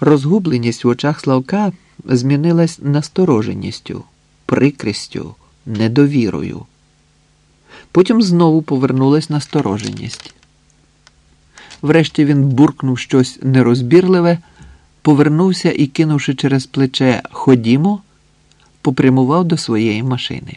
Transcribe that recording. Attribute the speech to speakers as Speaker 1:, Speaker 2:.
Speaker 1: Розгубленість в очах Славка змінилась настороженістю, прикрістю, недовірою. Потім знову повернулась настороженість. Врешті він буркнув щось нерозбірливе, повернувся і, кинувши через плече Ходімо, попрямував до своєї машини.